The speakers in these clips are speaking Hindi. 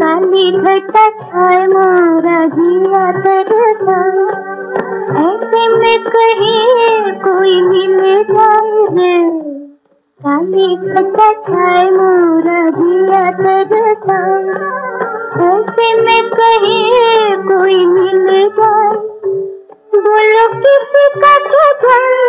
काली घटा छाए मोरा जिया तरसा ऐसे में कहीं कोई मिल जाए रे। काली घटा छाए मोरा जिया तरसा ऐसे में कहीं कोई मिल जाए। बोलो किसी का क्या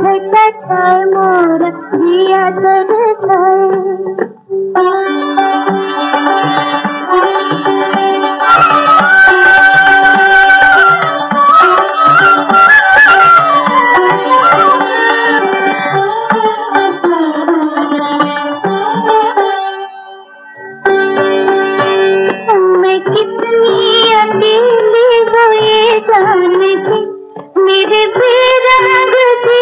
घटा मोरा जिया तरसाए मेरे बेरंग जीवन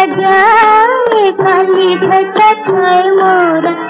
का क्या जाए काली घटा छाए मोरा।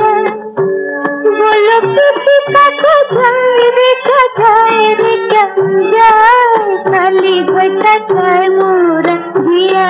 रे कंजा खाली बैठा छाय मोर जिया